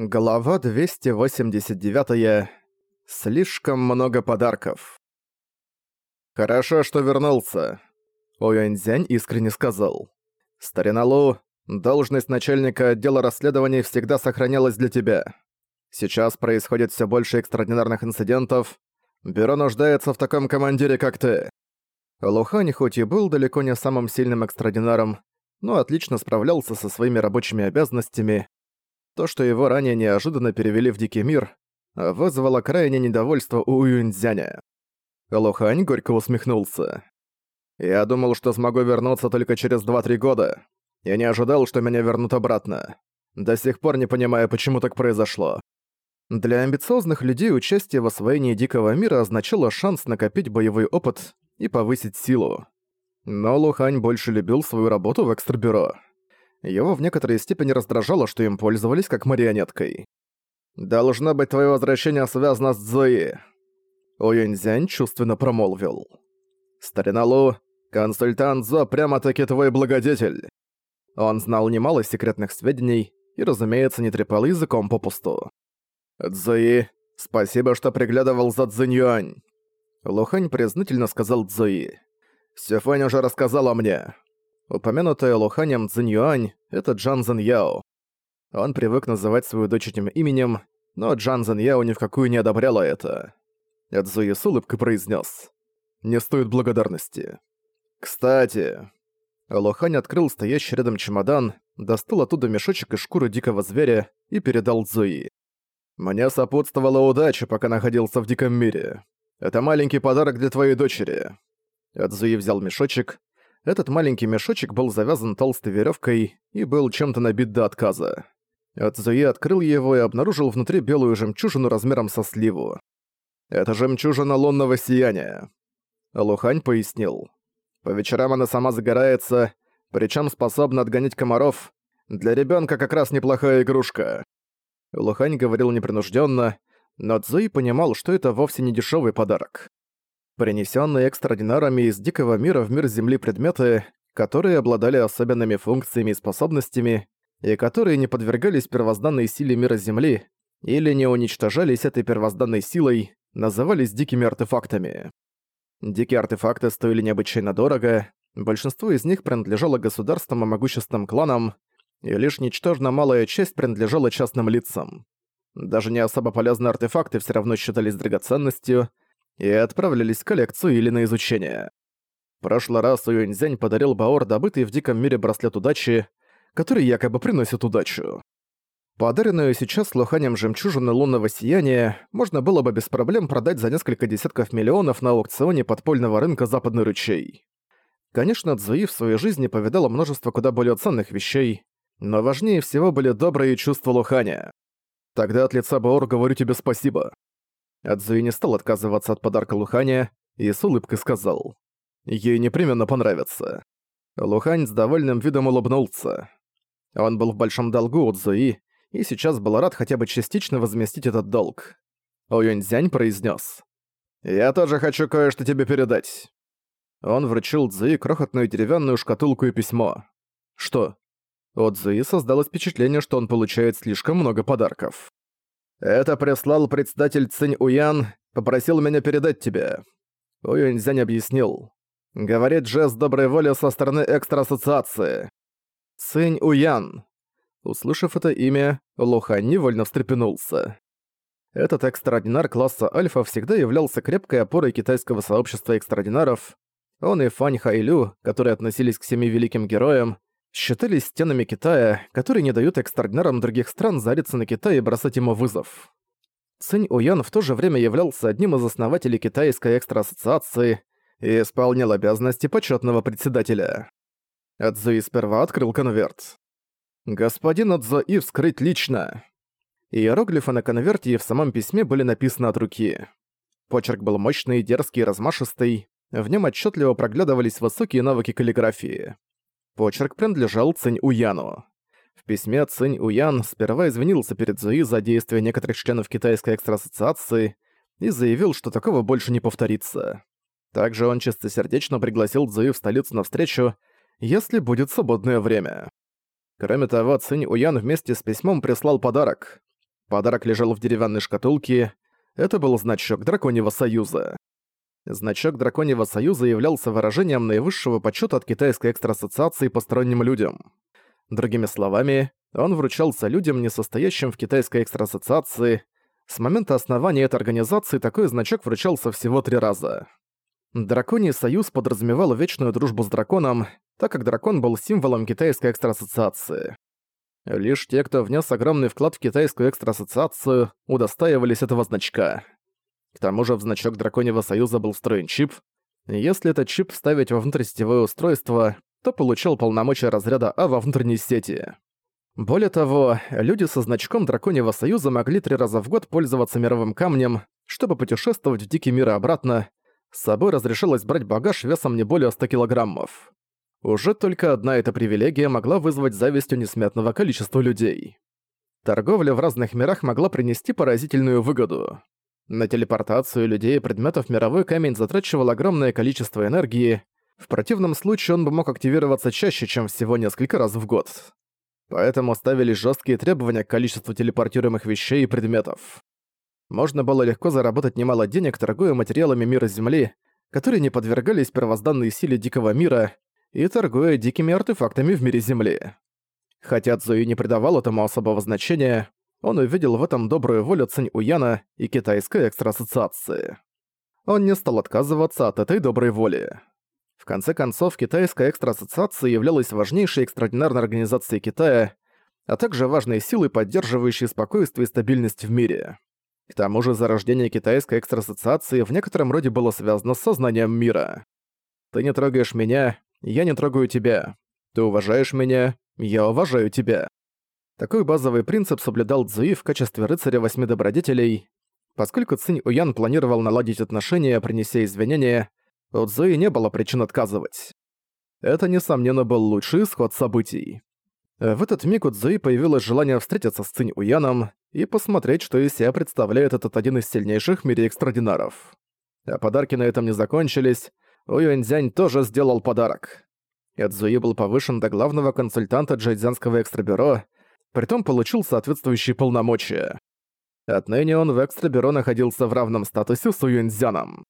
Глава 289. Слишком много подарков. «Хорошо, что вернулся», — Оюэньцзянь искренне сказал. «Старина Лу, должность начальника отдела расследований всегда сохранялась для тебя. Сейчас происходит все больше экстраординарных инцидентов. Бюро нуждается в таком командире, как ты». Лухань хоть и был далеко не самым сильным экстраординаром, но отлично справлялся со своими рабочими обязанностями, то, что его ранее неожиданно перевели в Дикий мир, вызвало крайнее недовольство у Юньцзяня. Лохань горько усмехнулся. «Я думал, что смогу вернуться только через 2-3 года. Я не ожидал, что меня вернут обратно. До сих пор не понимаю, почему так произошло». Для амбициозных людей участие в освоении Дикого мира означало шанс накопить боевой опыт и повысить силу. Но Лухань больше любил свою работу в экстрабюро. Его в некоторой степени раздражало, что им пользовались как марионеткой. «Должно быть, твое возвращение связано с Зои», — Оюньзянь чувственно промолвил. «Старина Лу, консультант Зо прямо-таки твой благодетель». Он знал немало секретных сведений и, разумеется, не трепал языком попусту. «Цзуи, спасибо, что приглядывал за Цзиньюань», — Лухань признательно сказал Цзуи. «Сюфань уже рассказала мне. Упомянутая Луханем Цзиньюань — это Джан Яо. Он привык называть свою дочь этим именем, но Джан Яо ни в какую не одобряла это. Эдзуи с улыбкой произнес: «Не стоит благодарности». «Кстати...» Лохань открыл стоящий рядом чемодан, достал оттуда мешочек из шкуры дикого зверя и передал Зуи. «Мне сопутствовала удача, пока находился в диком мире. Это маленький подарок для твоей дочери». Эдзуи взял мешочек, этот маленький мешочек был завязан толстой веревкой и был чем-то набит до отказа. Цзуи открыл его и обнаружил внутри белую жемчужину размером со сливу. «Это жемчужина лунного сияния», — Лухань пояснил. «По вечерам она сама загорается, причем способна отгонять комаров. Для ребенка как раз неплохая игрушка». Лухань говорил непринужденно, но Цзуи понимал, что это вовсе не дешевый подарок принесенные экстраординарами из дикого мира в мир Земли предметы, которые обладали особенными функциями и способностями, и которые не подвергались первозданной силе мира Земли или не уничтожались этой первозданной силой, назывались дикими артефактами. Дикие артефакты стоили необычайно дорого, большинство из них принадлежало государствам и могущественным кланам, и лишь ничтожно малая часть принадлежала частным лицам. Даже не особо полезные артефакты все равно считались драгоценностью, и отправлялись в коллекцию или на изучение. В прошлый раз Уюньзянь подарил Баор добытый в диком мире браслет удачи, который якобы приносит удачу. Подаренную сейчас лоханем жемчужины лунного сияния можно было бы без проблем продать за несколько десятков миллионов на аукционе подпольного рынка Западный ручей. Конечно, Цзуи в своей жизни повидала множество куда более ценных вещей, но важнее всего были добрые чувства Луханя. Тогда от лица Баор говорю тебе спасибо. Адзуи не стал отказываться от подарка Луханя и с улыбкой сказал. «Ей непременно понравится». Лухань с довольным видом улыбнулся. Он был в большом долгу у Цзуи и сейчас был рад хотя бы частично возместить этот долг. Оюньцзянь произнес: «Я тоже хочу кое-что тебе передать». Он вручил Цзуи крохотную деревянную шкатулку и письмо. «Что?» У Цзуи создалось впечатление, что он получает слишком много подарков. «Это прислал председатель Цинь Уян, попросил меня передать тебе». Уюньзянь объяснил. Говорит жест доброй воли со стороны экстра-ассоциации. Цинь Уян. Услышав это имя, Лухань невольно встрепенулся. Этот экстраординар класса Альфа всегда являлся крепкой опорой китайского сообщества экстраординаров. Он и Фань Хайлю, которые относились к семи великим героям, считались стенами Китая, которые не дают экстраординарам других стран зариться на Китай и бросать ему вызов. Цинь Уян в то же время являлся одним из основателей Китайской экстра-ассоциации и исполнял обязанности почетного председателя. Цзуи сперва открыл конверт. «Господин Цзуи вскрыть лично». Иероглифы на конверте и в самом письме были написаны от руки. Почерк был мощный, дерзкий и размашистый, в нем отчетливо проглядывались высокие навыки каллиграфии. Почерк принадлежал Цинь Уяну. В письме Цинь Уян сперва извинился перед Зуи за действия некоторых членов Китайской экстра-ассоциации и заявил, что такого больше не повторится. Также он чистосердечно пригласил Цзуи в столицу на встречу, если будет свободное время. Кроме того, Цинь Уян вместе с письмом прислал подарок. Подарок лежал в деревянной шкатулке. Это был значок Драконьего Союза. Значок Драконьего Союза являлся выражением наивысшего почета от Китайской Экстраассоциации посторонним людям. Другими словами, он вручался людям, не состоящим в Китайской Экстраассоциации. С момента основания этой организации такой значок вручался всего три раза. Драконий Союз подразумевал вечную дружбу с драконом, так как дракон был символом Китайской Экстраассоциации. Лишь те, кто внес огромный вклад в Китайскую Экстраассоциацию, удостаивались этого значка. К тому же в значок Драконьего Союза был встроен чип. Если этот чип вставить во внутрисетевое устройство, то получал полномочия разряда А во внутренней сети. Более того, люди со значком Драконьего Союза могли три раза в год пользоваться мировым камнем, чтобы путешествовать в Дикий мир и обратно. С собой разрешалось брать багаж весом не более 100 килограммов. Уже только одна эта привилегия могла вызвать зависть у несметного количества людей. Торговля в разных мирах могла принести поразительную выгоду. На телепортацию людей и предметов мировой камень затрачивал огромное количество энергии, в противном случае он бы мог активироваться чаще, чем всего несколько раз в год. Поэтому ставились жесткие требования к количеству телепортируемых вещей и предметов. Можно было легко заработать немало денег, торгуя материалами мира Земли, которые не подвергались первозданной силе Дикого мира, и торгуя дикими артефактами в мире Земли. Хотя Цзуи не придавал этому особого значения, он увидел в этом добрую волю Цинь Уяна и Китайской экстраассоциации. Он не стал отказываться от этой доброй воли. В конце концов, Китайская экстраассоциация являлась важнейшей экстраординарной организацией Китая, а также важной силой, поддерживающей спокойствие и стабильность в мире. К тому же зарождение Китайской экстраассоциации в некотором роде было связано с сознанием мира. «Ты не трогаешь меня, я не трогаю тебя. Ты уважаешь меня, я уважаю тебя. Такой базовый принцип соблюдал Цзуи в качестве рыцаря восьми добродетелей. Поскольку Цинь Уян планировал наладить отношения, принеся извинения, у Цзуи не было причин отказывать. Это, несомненно, был лучший исход событий. В этот миг у Цзуи появилось желание встретиться с Цинь Уяном и посмотреть, что из себя представляет этот один из сильнейших в мире экстрадинаров. А подарки на этом не закончились. Уюэньцзянь тоже сделал подарок. Эдзуи был повышен до главного консультанта Джайдзянского экстрабюро, притом получил соответствующие полномочия. Отныне он в экстрабюро находился в равном статусе с Уюэньцзяном.